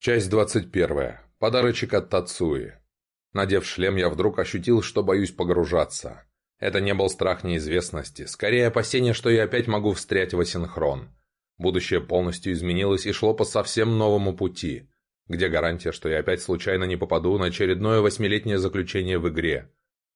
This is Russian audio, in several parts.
Часть 21. Подарочек от Тацуи. Надев шлем, я вдруг ощутил, что боюсь погружаться. Это не был страх неизвестности, скорее опасение, что я опять могу встрять в асинхрон. Будущее полностью изменилось и шло по совсем новому пути. Где гарантия, что я опять случайно не попаду на очередное восьмилетнее заключение в игре?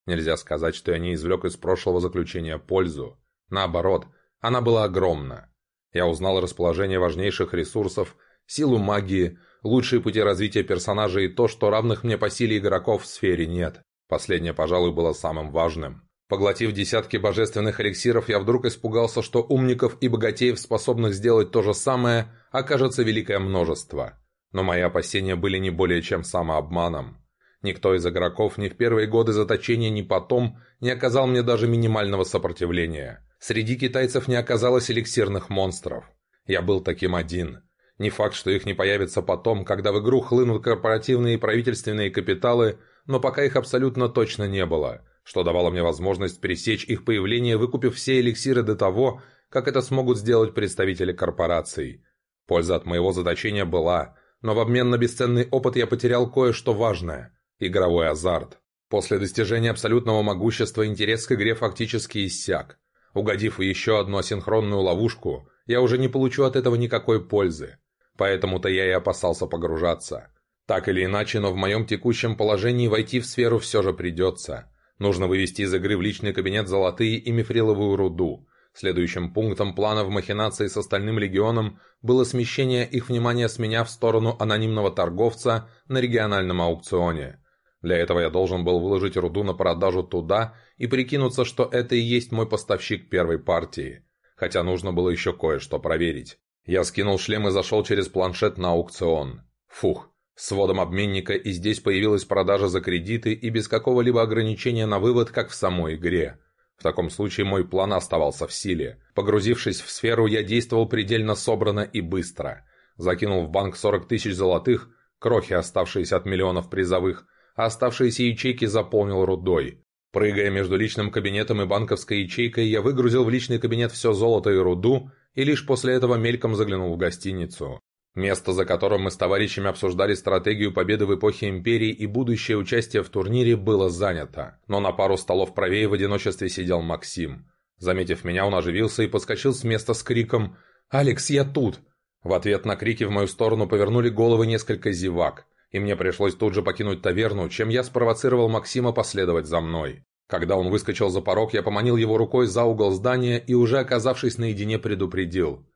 Нельзя сказать, что я не извлек из прошлого заключения пользу. Наоборот, она была огромна. Я узнал расположение важнейших ресурсов, силу магии, лучшие пути развития персонажа и то, что равных мне по силе игроков в сфере нет. Последнее, пожалуй, было самым важным. Поглотив десятки божественных эликсиров, я вдруг испугался, что умников и богатеев, способных сделать то же самое, окажется великое множество. Но мои опасения были не более чем самообманом. Никто из игроков ни в первые годы заточения, ни потом не оказал мне даже минимального сопротивления. Среди китайцев не оказалось эликсирных монстров. Я был таким один. Не факт, что их не появится потом, когда в игру хлынут корпоративные и правительственные капиталы, но пока их абсолютно точно не было, что давало мне возможность пересечь их появление, выкупив все эликсиры до того, как это смогут сделать представители корпораций. Польза от моего заточения была, но в обмен на бесценный опыт я потерял кое-что важное – игровой азарт. После достижения абсолютного могущества интерес к игре фактически иссяк. Угодив в еще одну асинхронную ловушку, я уже не получу от этого никакой пользы. Поэтому-то я и опасался погружаться. Так или иначе, но в моем текущем положении войти в сферу все же придется. Нужно вывести из игры в личный кабинет золотые и мифриловую руду. Следующим пунктом плана в махинации с остальным легионом было смещение их внимания с меня в сторону анонимного торговца на региональном аукционе. Для этого я должен был выложить руду на продажу туда и прикинуться, что это и есть мой поставщик первой партии. Хотя нужно было еще кое-что проверить. Я скинул шлем и зашел через планшет на аукцион. Фух, с вводом обменника и здесь появилась продажа за кредиты и без какого-либо ограничения на вывод, как в самой игре. В таком случае мой план оставался в силе. Погрузившись в сферу, я действовал предельно собрано и быстро. Закинул в банк 40 тысяч золотых, крохи, оставшиеся от миллионов призовых, а оставшиеся ячейки заполнил рудой. Прыгая между личным кабинетом и банковской ячейкой, я выгрузил в личный кабинет все золото и руду, и лишь после этого мельком заглянул в гостиницу. Место, за которым мы с товарищами обсуждали стратегию победы в эпохе Империи и будущее участие в турнире, было занято. Но на пару столов правее в одиночестве сидел Максим. Заметив меня, он оживился и подскочил с места с криком «Алекс, я тут!». В ответ на крики в мою сторону повернули головы несколько зевак, и мне пришлось тут же покинуть таверну, чем я спровоцировал Максима последовать за мной. Когда он выскочил за порог, я поманил его рукой за угол здания и, уже оказавшись наедине, предупредил.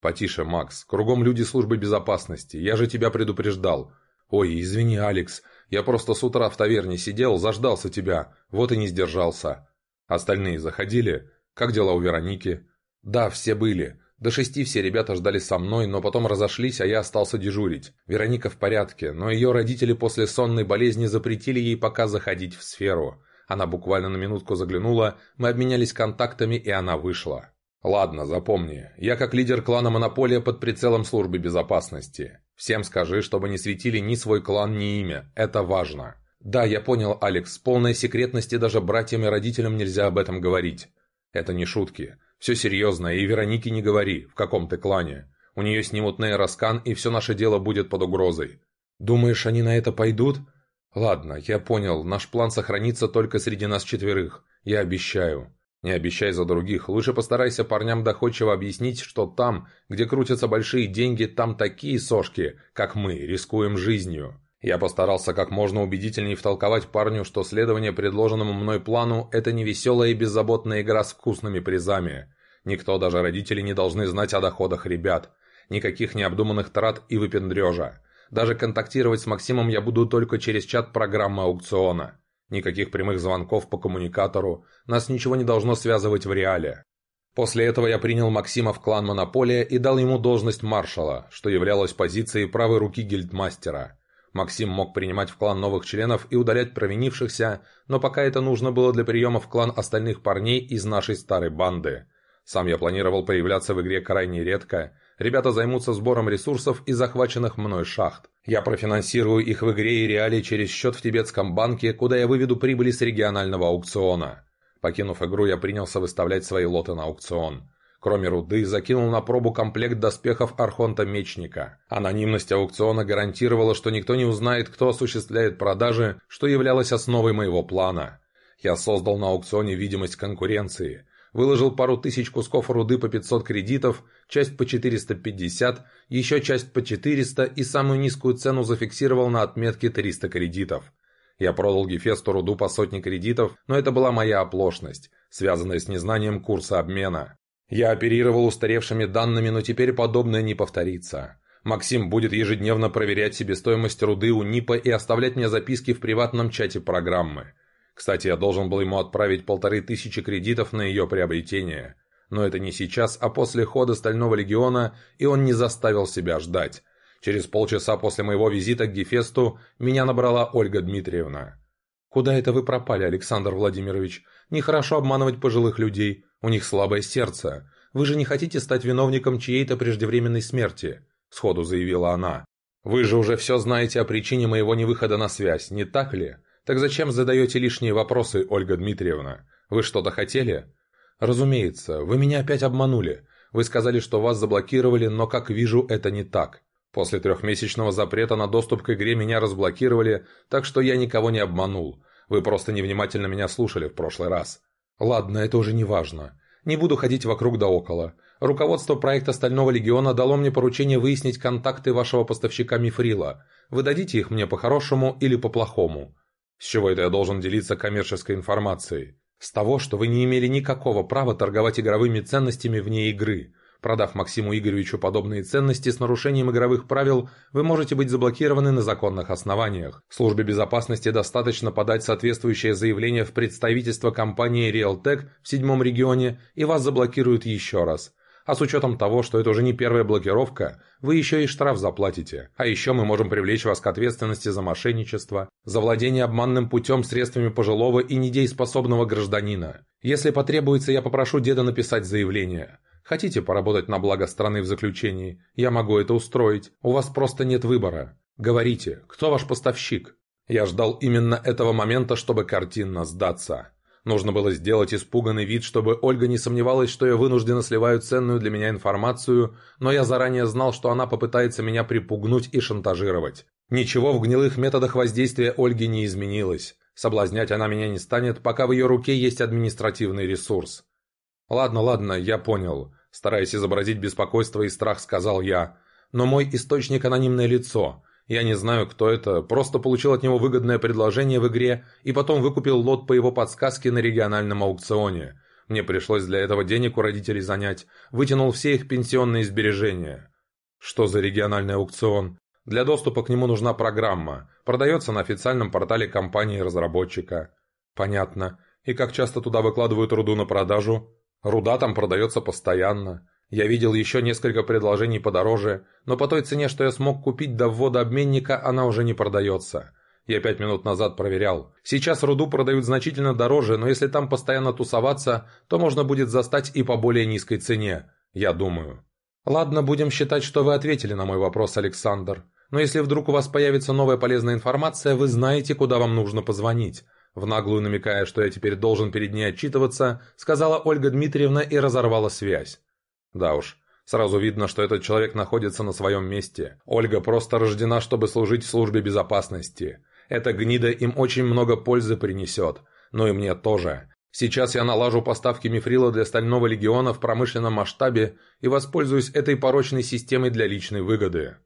«Потише, Макс. Кругом люди службы безопасности. Я же тебя предупреждал». «Ой, извини, Алекс. Я просто с утра в таверне сидел, заждался тебя. Вот и не сдержался». «Остальные заходили? Как дела у Вероники?» «Да, все были. До шести все ребята ждали со мной, но потом разошлись, а я остался дежурить. Вероника в порядке, но ее родители после сонной болезни запретили ей пока заходить в сферу. Она буквально на минутку заглянула, мы обменялись контактами, и она вышла. «Ладно, запомни. Я как лидер клана Монополия под прицелом службы безопасности. Всем скажи, чтобы не светили ни свой клан, ни имя. Это важно». «Да, я понял, Алекс. Полной секретности даже братьям и родителям нельзя об этом говорить». «Это не шутки. Все серьезно, и Веронике не говори, в каком ты клане. У нее снимут нейроскан, и все наше дело будет под угрозой». «Думаешь, они на это пойдут?» «Ладно, я понял. Наш план сохранится только среди нас четверых. Я обещаю». «Не обещай за других. Лучше постарайся парням доходчиво объяснить, что там, где крутятся большие деньги, там такие сошки, как мы, рискуем жизнью». Я постарался как можно убедительнее втолковать парню, что следование предложенному мной плану – это не веселая и беззаботная игра с вкусными призами. Никто, даже родители, не должны знать о доходах ребят. Никаких необдуманных трат и выпендрежа. Даже контактировать с Максимом я буду только через чат программы аукциона. Никаких прямых звонков по коммуникатору. Нас ничего не должно связывать в реале. После этого я принял Максима в клан Монополия и дал ему должность маршала, что являлось позицией правой руки гильдмастера. Максим мог принимать в клан новых членов и удалять провинившихся, но пока это нужно было для приема в клан остальных парней из нашей старой банды. Сам я планировал появляться в игре крайне редко, Ребята займутся сбором ресурсов из захваченных мной шахт. Я профинансирую их в игре и реале через счет в тибетском банке, куда я выведу прибыли с регионального аукциона. Покинув игру, я принялся выставлять свои лоты на аукцион. Кроме руды, закинул на пробу комплект доспехов Архонта-мечника. Анонимность аукциона гарантировала, что никто не узнает, кто осуществляет продажи, что являлось основой моего плана. Я создал на аукционе видимость конкуренции. Выложил пару тысяч кусков руды по 500 кредитов, часть по 450, еще часть по 400 и самую низкую цену зафиксировал на отметке 300 кредитов. Я продал Гефесту руду по сотне кредитов, но это была моя оплошность, связанная с незнанием курса обмена. Я оперировал устаревшими данными, но теперь подобное не повторится. Максим будет ежедневно проверять себестоимость руды у НИПа и оставлять мне записки в приватном чате программы. Кстати, я должен был ему отправить полторы тысячи кредитов на ее приобретение. Но это не сейчас, а после хода Стального Легиона, и он не заставил себя ждать. Через полчаса после моего визита к Гефесту меня набрала Ольга Дмитриевна. «Куда это вы пропали, Александр Владимирович? Нехорошо обманывать пожилых людей. У них слабое сердце. Вы же не хотите стать виновником чьей-то преждевременной смерти?» Сходу заявила она. «Вы же уже все знаете о причине моего невыхода на связь, не так ли? Так зачем задаете лишние вопросы, Ольга Дмитриевна? Вы что-то хотели?» «Разумеется, вы меня опять обманули. Вы сказали, что вас заблокировали, но, как вижу, это не так. После трехмесячного запрета на доступ к игре меня разблокировали, так что я никого не обманул. Вы просто невнимательно меня слушали в прошлый раз. Ладно, это уже не важно. Не буду ходить вокруг да около. Руководство проекта «Стального легиона» дало мне поручение выяснить контакты вашего поставщика Мифрила. Вы дадите их мне по-хорошему или по-плохому? С чего это я должен делиться коммерческой информацией? С того, что вы не имели никакого права торговать игровыми ценностями вне игры. Продав Максиму Игоревичу подобные ценности с нарушением игровых правил, вы можете быть заблокированы на законных основаниях. Службе безопасности достаточно подать соответствующее заявление в представительство компании Realtek в седьмом регионе, и вас заблокируют еще раз. А с учетом того, что это уже не первая блокировка, вы еще и штраф заплатите. А еще мы можем привлечь вас к ответственности за мошенничество, за владение обманным путем средствами пожилого и недееспособного гражданина. Если потребуется, я попрошу деда написать заявление. Хотите поработать на благо страны в заключении? Я могу это устроить. У вас просто нет выбора. Говорите, кто ваш поставщик? Я ждал именно этого момента, чтобы картинно сдаться. Нужно было сделать испуганный вид, чтобы Ольга не сомневалась, что я вынужденно сливаю ценную для меня информацию, но я заранее знал, что она попытается меня припугнуть и шантажировать. Ничего в гнилых методах воздействия Ольги не изменилось. Соблазнять она меня не станет, пока в ее руке есть административный ресурс. «Ладно, ладно, я понял», – стараясь изобразить беспокойство и страх, сказал я. «Но мой источник – анонимное лицо. Я не знаю, кто это, просто получил от него выгодное предложение в игре и потом выкупил лот по его подсказке на региональном аукционе. Мне пришлось для этого денег у родителей занять, вытянул все их пенсионные сбережения. Что за региональный аукцион? Для доступа к нему нужна программа. Продается на официальном портале компании-разработчика. Понятно. И как часто туда выкладывают руду на продажу? Руда там продается постоянно. Я видел еще несколько предложений подороже, но по той цене, что я смог купить до ввода обменника, она уже не продается. Я пять минут назад проверял. Сейчас руду продают значительно дороже, но если там постоянно тусоваться, то можно будет застать и по более низкой цене, я думаю. Ладно, будем считать, что вы ответили на мой вопрос, Александр. Но если вдруг у вас появится новая полезная информация, вы знаете, куда вам нужно позвонить. В наглую намекая, что я теперь должен перед ней отчитываться, сказала Ольга Дмитриевна и разорвала связь. Да уж, сразу видно, что этот человек находится на своем месте. Ольга просто рождена, чтобы служить в службе безопасности. Эта гнида им очень много пользы принесет. Ну и мне тоже. Сейчас я налажу поставки мифрила для Стального Легиона в промышленном масштабе и воспользуюсь этой порочной системой для личной выгоды.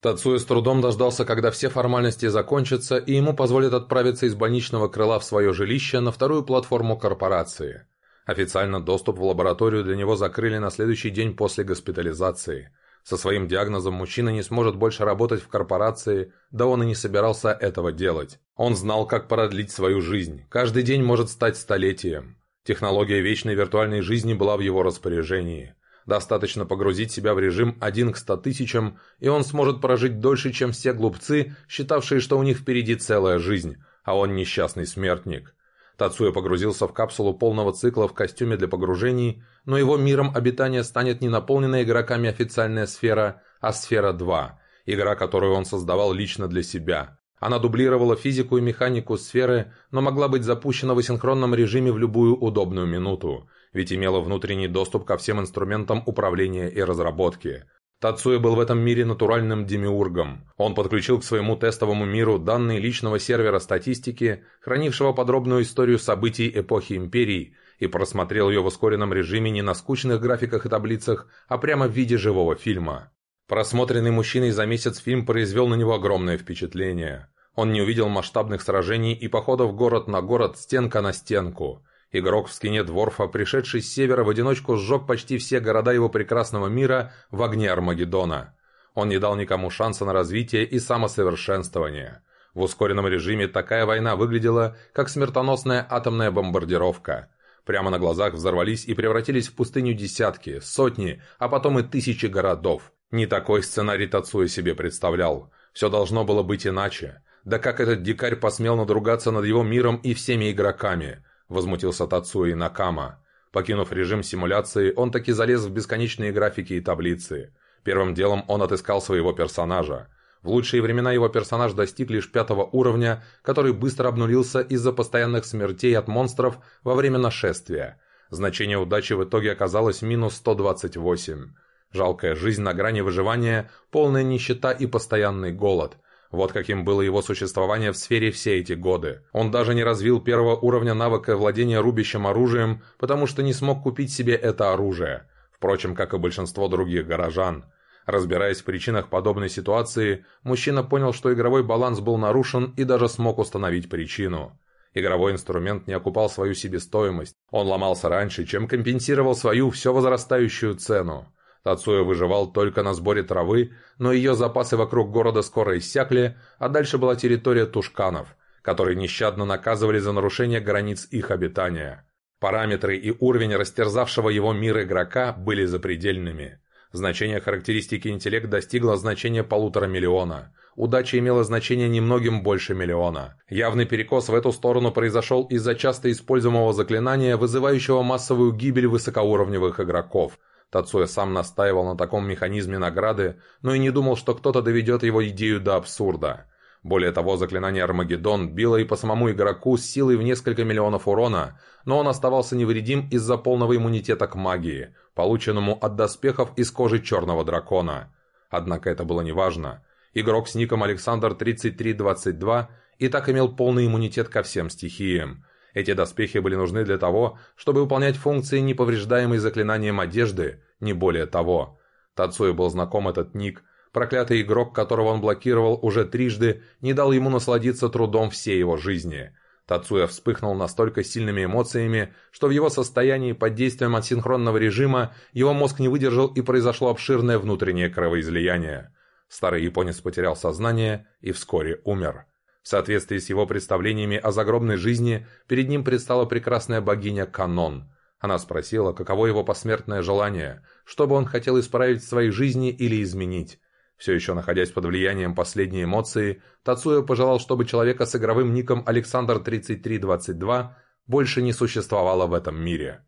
Тацуя с трудом дождался, когда все формальности закончатся, и ему позволят отправиться из больничного крыла в свое жилище на вторую платформу корпорации. Официально доступ в лабораторию для него закрыли на следующий день после госпитализации. Со своим диагнозом мужчина не сможет больше работать в корпорации, да он и не собирался этого делать. Он знал, как продлить свою жизнь. Каждый день может стать столетием. Технология вечной виртуальной жизни была в его распоряжении. Достаточно погрузить себя в режим один к ста тысячам, и он сможет прожить дольше, чем все глупцы, считавшие, что у них впереди целая жизнь, а он несчастный смертник. Тацуя погрузился в капсулу полного цикла в костюме для погружений, но его миром обитания станет не наполненная игроками официальная сфера, а сфера 2, игра, которую он создавал лично для себя. Она дублировала физику и механику сферы, но могла быть запущена в асинхронном режиме в любую удобную минуту, ведь имела внутренний доступ ко всем инструментам управления и разработки. Тацуя был в этом мире натуральным демиургом. Он подключил к своему тестовому миру данные личного сервера статистики, хранившего подробную историю событий эпохи Империи, и просмотрел ее в ускоренном режиме не на скучных графиках и таблицах, а прямо в виде живого фильма. Просмотренный мужчиной за месяц фильм произвел на него огромное впечатление. Он не увидел масштабных сражений и походов город на город, стенка на стенку. Игрок в скине Дворфа, пришедший с севера, в одиночку сжег почти все города его прекрасного мира в огне Армагеддона. Он не дал никому шанса на развитие и самосовершенствование. В ускоренном режиме такая война выглядела, как смертоносная атомная бомбардировка. Прямо на глазах взорвались и превратились в пустыню десятки, сотни, а потом и тысячи городов. Не такой сценарий Тацуя себе представлял. Все должно было быть иначе. Да как этот дикарь посмел надругаться над его миром и всеми игроками? Возмутился Тацуя Накама. Покинув режим симуляции, он таки залез в бесконечные графики и таблицы. Первым делом он отыскал своего персонажа. В лучшие времена его персонаж достиг лишь пятого уровня, который быстро обнулился из-за постоянных смертей от монстров во время нашествия. Значение удачи в итоге оказалось минус 128. Жалкая жизнь на грани выживания, полная нищета и постоянный голод. Вот каким было его существование в сфере все эти годы. Он даже не развил первого уровня навыка владения рубящим оружием, потому что не смог купить себе это оружие. Впрочем, как и большинство других горожан. Разбираясь в причинах подобной ситуации, мужчина понял, что игровой баланс был нарушен и даже смог установить причину. Игровой инструмент не окупал свою себестоимость. Он ломался раньше, чем компенсировал свою все возрастающую цену. Тацуя выживал только на сборе травы, но ее запасы вокруг города скоро иссякли, а дальше была территория тушканов, которые нещадно наказывали за нарушение границ их обитания. Параметры и уровень растерзавшего его мир игрока были запредельными. Значение характеристики интеллект достигло значения полутора миллиона. Удача имела значение немногим больше миллиона. Явный перекос в эту сторону произошел из-за часто используемого заклинания, вызывающего массовую гибель высокоуровневых игроков – Тацуя сам настаивал на таком механизме награды, но и не думал, что кто-то доведет его идею до абсурда. Более того, заклинание Армагеддон било и по самому игроку с силой в несколько миллионов урона, но он оставался невредим из-за полного иммунитета к магии, полученному от доспехов из кожи черного дракона. Однако это было неважно. Игрок с ником Александр 3322 и так имел полный иммунитет ко всем стихиям, эти доспехи были нужны для того, чтобы выполнять функции неповреждаемой заклинанием одежды, не более того. Тацуя был знаком этот ник. Проклятый игрок, которого он блокировал уже трижды, не дал ему насладиться трудом всей его жизни. Тацуя вспыхнул настолько сильными эмоциями, что в его состоянии под действием асинхронного режима его мозг не выдержал и произошло обширное внутреннее кровоизлияние. Старый японец потерял сознание и вскоре умер. В соответствии с его представлениями о загробной жизни, перед ним предстала прекрасная богиня Канон. Она спросила, каково его посмертное желание, что бы он хотел исправить в своей жизни или изменить. Все еще находясь под влиянием последней эмоции, Тацуя пожелал, чтобы человека с игровым ником Александр 3322 больше не существовало в этом мире.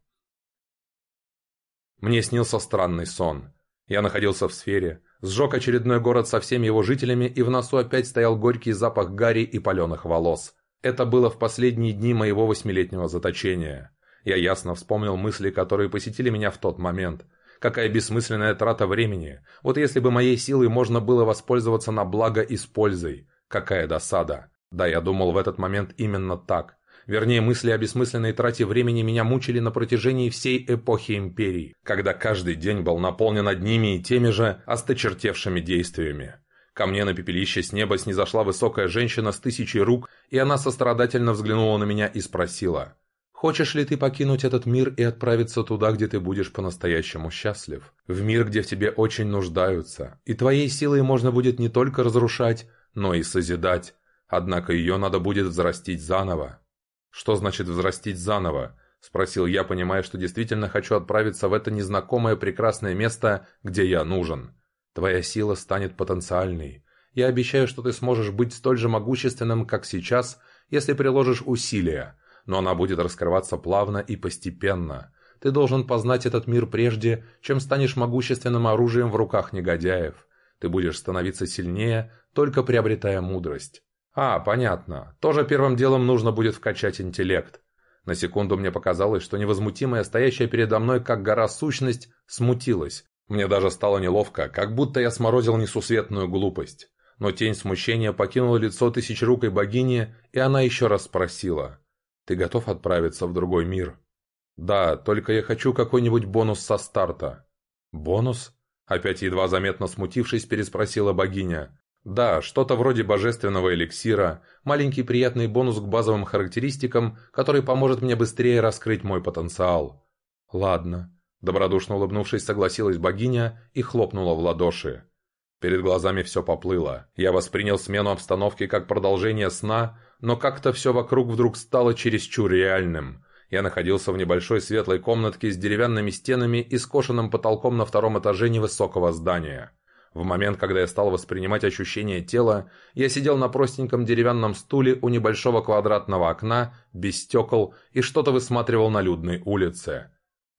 Мне снился странный сон. Я находился в сфере, Сжег очередной город со всеми его жителями, и в носу опять стоял горький запах гари и паленых волос. Это было в последние дни моего восьмилетнего заточения. Я ясно вспомнил мысли, которые посетили меня в тот момент. Какая бессмысленная трата времени. Вот если бы моей силой можно было воспользоваться на благо и с пользой. Какая досада. Да, я думал в этот момент именно так. Вернее, мысли о бессмысленной трате времени меня мучили на протяжении всей эпохи Империи, когда каждый день был наполнен одними и теми же осточертевшими действиями. Ко мне на пепелище с неба снизошла высокая женщина с тысячей рук, и она сострадательно взглянула на меня и спросила, «Хочешь ли ты покинуть этот мир и отправиться туда, где ты будешь по-настоящему счастлив? В мир, где в тебе очень нуждаются, и твоей силой можно будет не только разрушать, но и созидать, однако ее надо будет взрастить заново, «Что значит взрастить заново?» – спросил я, понимая, что действительно хочу отправиться в это незнакомое прекрасное место, где я нужен. «Твоя сила станет потенциальной. Я обещаю, что ты сможешь быть столь же могущественным, как сейчас, если приложишь усилия, но она будет раскрываться плавно и постепенно. Ты должен познать этот мир прежде, чем станешь могущественным оружием в руках негодяев. Ты будешь становиться сильнее, только приобретая мудрость. А, понятно. Тоже первым делом нужно будет вкачать интеллект. На секунду мне показалось, что невозмутимая, стоящая передо мной как гора сущность, смутилась. Мне даже стало неловко, как будто я сморозил несусветную глупость. Но тень смущения покинула лицо тысячерукой богини, и она еще раз спросила. «Ты готов отправиться в другой мир?» «Да, только я хочу какой-нибудь бонус со старта». «Бонус?» Опять едва заметно смутившись, переспросила богиня. Да, что-то вроде божественного эликсира, маленький приятный бонус к базовым характеристикам, который поможет мне быстрее раскрыть мой потенциал. Ладно. Добродушно улыбнувшись, согласилась богиня и хлопнула в ладоши. Перед глазами все поплыло. Я воспринял смену обстановки как продолжение сна, но как-то все вокруг вдруг стало чересчур реальным. Я находился в небольшой светлой комнатке с деревянными стенами и скошенным потолком на втором этаже невысокого здания. В момент, когда я стал воспринимать ощущения тела, я сидел на простеньком деревянном стуле у небольшого квадратного окна, без стекол, и что-то высматривал на людной улице.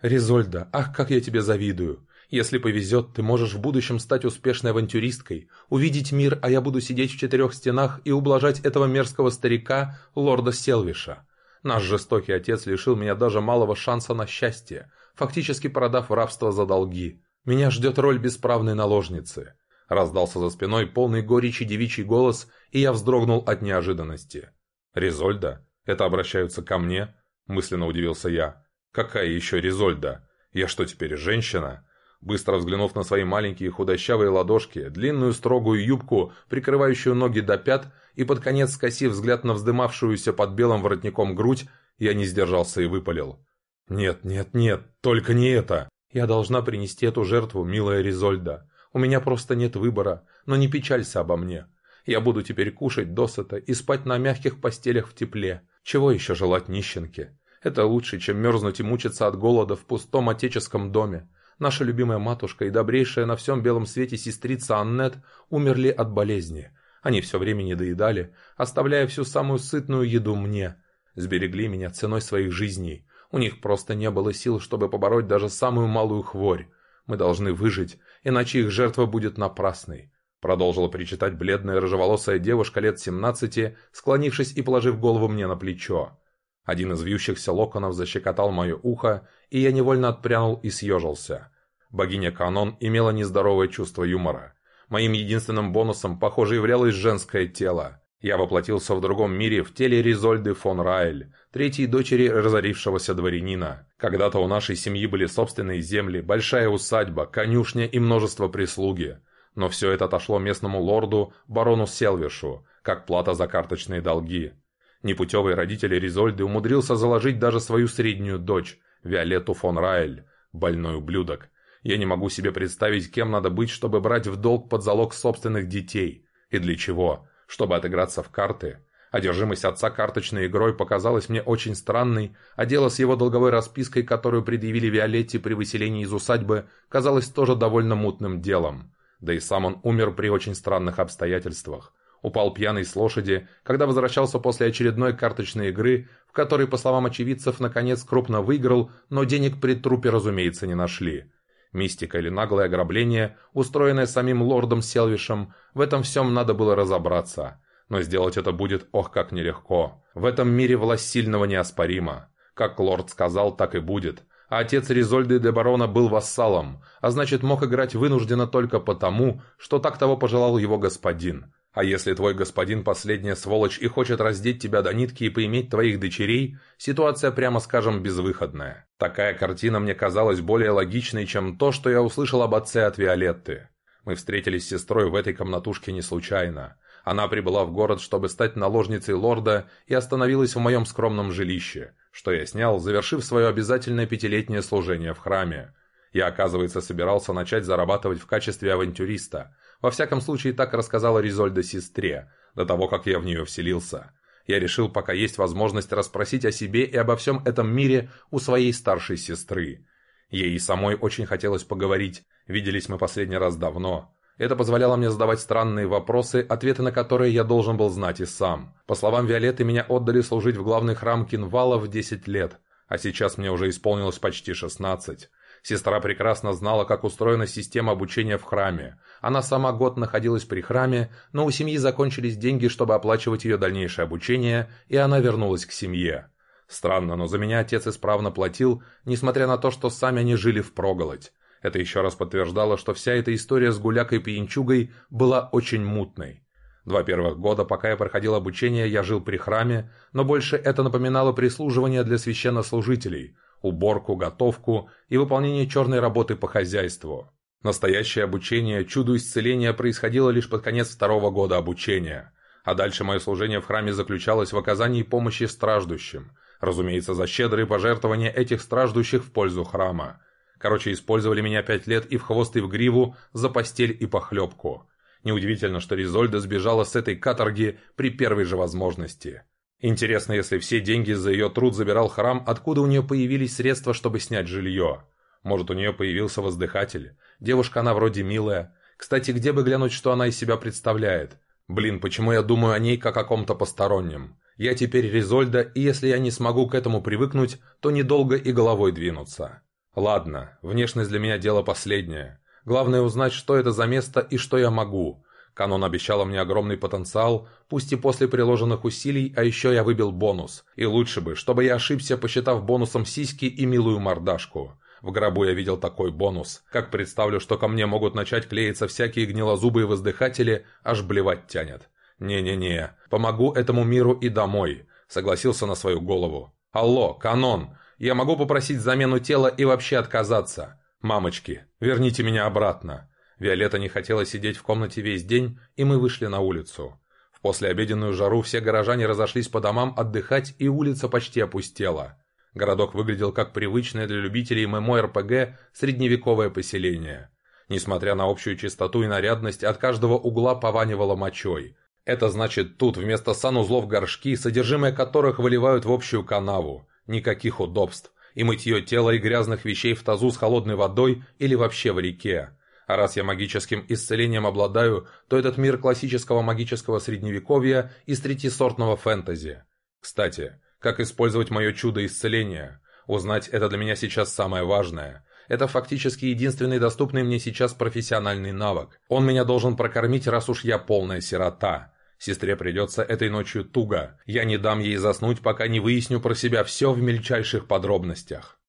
«Резольда, ах, как я тебе завидую! Если повезет, ты можешь в будущем стать успешной авантюристкой, увидеть мир, а я буду сидеть в четырех стенах и ублажать этого мерзкого старика, лорда Селвиша. Наш жестокий отец лишил меня даже малого шанса на счастье, фактически продав рабство за долги. Меня ждет роль бесправной наложницы». Раздался за спиной полный горечи девичий голос, и я вздрогнул от неожиданности. «Резольда? Это обращаются ко мне?» Мысленно удивился я. «Какая еще Резольда? Я что, теперь женщина?» Быстро взглянув на свои маленькие худощавые ладошки, длинную строгую юбку, прикрывающую ноги до пят, и под конец скосив взгляд на вздымавшуюся под белым воротником грудь, я не сдержался и выпалил. «Нет, нет, нет, только не это!» Я должна принести эту жертву, милая Ризольда. У меня просто нет выбора, но не печалься обо мне. Я буду теперь кушать досыта и спать на мягких постелях в тепле. Чего еще желать нищенке? Это лучше, чем мерзнуть и мучиться от голода в пустом отеческом доме. Наша любимая матушка и добрейшая на всем белом свете сестрица Аннет умерли от болезни. Они все время не доедали, оставляя всю самую сытную еду мне. Сберегли меня ценой своих жизней. У них просто не было сил, чтобы побороть даже самую малую хворь. Мы должны выжить, иначе их жертва будет напрасной. Продолжила причитать бледная рыжеволосая девушка лет семнадцати, склонившись и положив голову мне на плечо. Один из вьющихся локонов защекотал мое ухо, и я невольно отпрянул и съежился. Богиня Канон имела нездоровое чувство юмора. Моим единственным бонусом, похоже, являлось женское тело. Я воплотился в другом мире в теле Ризольды фон Райль, третьей дочери разорившегося дворянина. Когда-то у нашей семьи были собственные земли, большая усадьба, конюшня и множество прислуги. Но все это отошло местному лорду, барону Селвишу, как плата за карточные долги. Непутевый родитель Ризольды умудрился заложить даже свою среднюю дочь, Виолетту фон Райль, больной ублюдок. Я не могу себе представить, кем надо быть, чтобы брать в долг под залог собственных детей. И для чего? Чтобы отыграться в карты. Одержимость отца карточной игрой показалась мне очень странной, а дело с его долговой распиской, которую предъявили Виолетте при выселении из усадьбы, казалось тоже довольно мутным делом. Да и сам он умер при очень странных обстоятельствах. Упал пьяный с лошади, когда возвращался после очередной карточной игры, в которой, по словам очевидцев, наконец крупно выиграл, но денег при трупе, разумеется, не нашли. Мистика или наглое ограбление, устроенное самим лордом Селвишем, в этом всем надо было разобраться. Но сделать это будет ох как нелегко. В этом мире власть сильного неоспорима. Как лорд сказал, так и будет. А отец Ризольды де Барона был вассалом, а значит мог играть вынужденно только потому, что так того пожелал его господин. А если твой господин последняя сволочь и хочет раздеть тебя до нитки и поиметь твоих дочерей, ситуация, прямо скажем, безвыходная. Такая картина мне казалась более логичной, чем то, что я услышал об отце от Виолетты. Мы встретились с сестрой в этой комнатушке не случайно. Она прибыла в город, чтобы стать наложницей лорда, и остановилась в моем скромном жилище, что я снял, завершив свое обязательное пятилетнее служение в храме. Я, оказывается, собирался начать зарабатывать в качестве авантюриста – во всяком случае, так рассказала Ризольда сестре, до того, как я в нее вселился. Я решил, пока есть возможность расспросить о себе и обо всем этом мире у своей старшей сестры. Ей самой очень хотелось поговорить, виделись мы последний раз давно. Это позволяло мне задавать странные вопросы, ответы на которые я должен был знать и сам. По словам Виолетты, меня отдали служить в главный храм Кинвала в 10 лет, а сейчас мне уже исполнилось почти 16. Сестра прекрасно знала, как устроена система обучения в храме. Она сама год находилась при храме, но у семьи закончились деньги, чтобы оплачивать ее дальнейшее обучение, и она вернулась к семье. Странно, но за меня отец исправно платил, несмотря на то, что сами они жили впроголодь. Это еще раз подтверждало, что вся эта история с гулякой-пьянчугой была очень мутной. Два первых года, пока я проходил обучение, я жил при храме, но больше это напоминало прислуживание для священнослужителей, уборку, готовку и выполнение черной работы по хозяйству. Настоящее обучение чуду исцеления происходило лишь под конец второго года обучения, а дальше мое служение в храме заключалось в оказании помощи страждущим, разумеется, за щедрые пожертвования этих страждущих в пользу храма. Короче, использовали меня пять лет и в хвост, и в гриву, за постель и похлебку. Неудивительно, что Ризольда сбежала с этой каторги при первой же возможности. Интересно, если все деньги за ее труд забирал храм, откуда у нее появились средства, чтобы снять жилье? Может, у нее появился воздыхатель? Девушка она вроде милая. Кстати, где бы глянуть, что она из себя представляет? Блин, почему я думаю о ней как о ком-то постороннем? Я теперь Ризольда, и если я не смогу к этому привыкнуть, то недолго и головой двинуться. Ладно, внешность для меня дело последнее. Главное узнать, что это за место и что я могу. Канон обещала мне огромный потенциал, пусть и после приложенных усилий, а еще я выбил бонус. И лучше бы, чтобы я ошибся, посчитав бонусом сиськи и милую мордашку. В гробу я видел такой бонус. Как представлю, что ко мне могут начать клеиться всякие гнилозубые воздыхатели, аж блевать тянет. Не-не-не, помогу этому миру и домой. Согласился на свою голову. Алло, Канон, я могу попросить замену тела и вообще отказаться. «Мамочки, верните меня обратно!» Виолетта не хотела сидеть в комнате весь день, и мы вышли на улицу. В послеобеденную жару все горожане разошлись по домам отдыхать, и улица почти опустела. Городок выглядел как привычное для любителей ММО-РПГ средневековое поселение. Несмотря на общую чистоту и нарядность, от каждого угла пованивало мочой. Это значит, тут вместо санузлов горшки, содержимое которых выливают в общую канаву. Никаких удобств и мытье тела и грязных вещей в тазу с холодной водой или вообще в реке. А раз я магическим исцелением обладаю, то этот мир классического магического средневековья из третьесортного фэнтези. Кстати, как использовать мое чудо исцеления? Узнать это для меня сейчас самое важное. Это фактически единственный доступный мне сейчас профессиональный навык. Он меня должен прокормить, раз уж я полная сирота. Сестре придется этой ночью туго. Я не дам ей заснуть, пока не выясню про себя все в мельчайших подробностях.